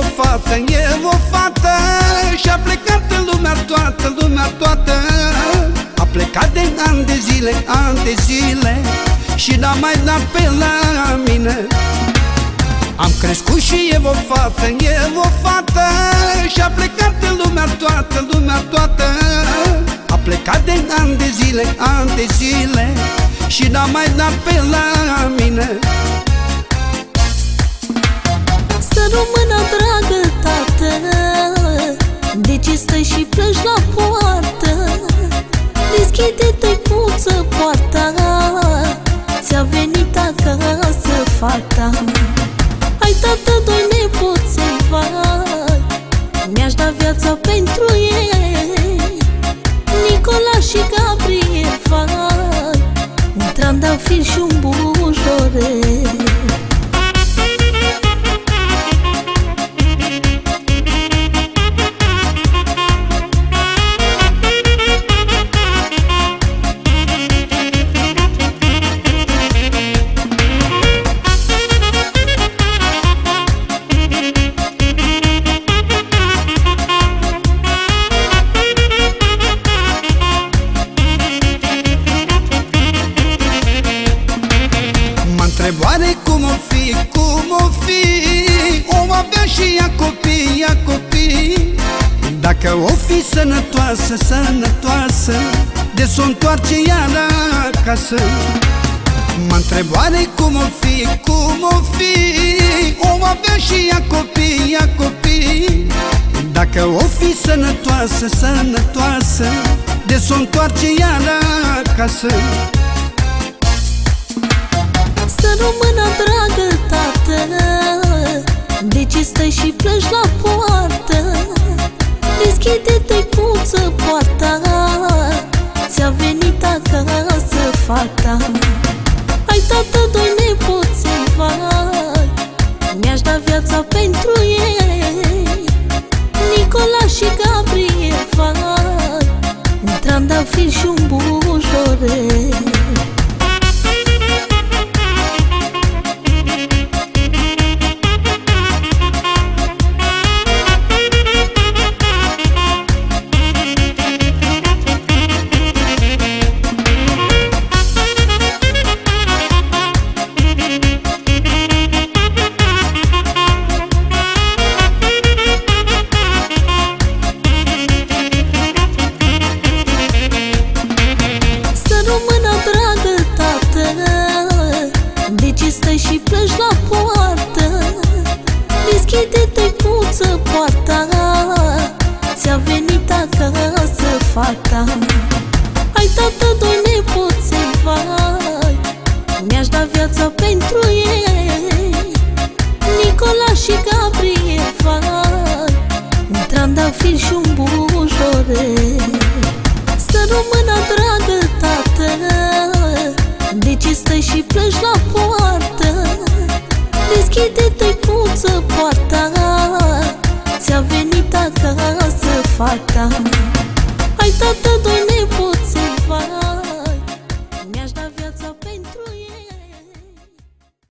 fată, e o fată. Și-a plecat în lumea toată, lumea toată. A plecat de ani de zile, ani de zile. Și n-a mai dat pe la mine. Am crescut și e o fată, e o fată. Și-a plecat în lumea toată, lumea toată. A plecat de ani de zile, ani de zile. Și n-a mai dat pe la De ce stai și pleci la poartă. Deschide-te puță poarta. Ți-a venit acasă fata și ea copii, ea copii. Dacă o fi sănătoasă, sănătoasă De s-o întoarce iar acasă. Mă întreb oare cum o fi, cum o fi? O avea și ea copii, ea copii. Dacă o fi sănătoasă, sănătoasă De s-o întoarce iar acasă. Să rămână dragă tată De ce stai și pleci la poartă? Deschide-te puță poarta Ți-a venit acasă fata. Hai tată, doi nepoței, vai Mi-aș da viața pentru ei. Nicola și Gabriel, vai Un trandafir și un bujorel poarta Ți-a venit acasă fata. Hai tată, doi nepoței, vai. Mi-aș da viața pentru ei. Nicola și Gabriel, vai. Un trandafir și un bujorel. Să rămână dragă tată De ce stai și pleci la poartă? Deschide-te puță poarta ți-a venit acasă fata. Hai tată, dă nepoțul, vai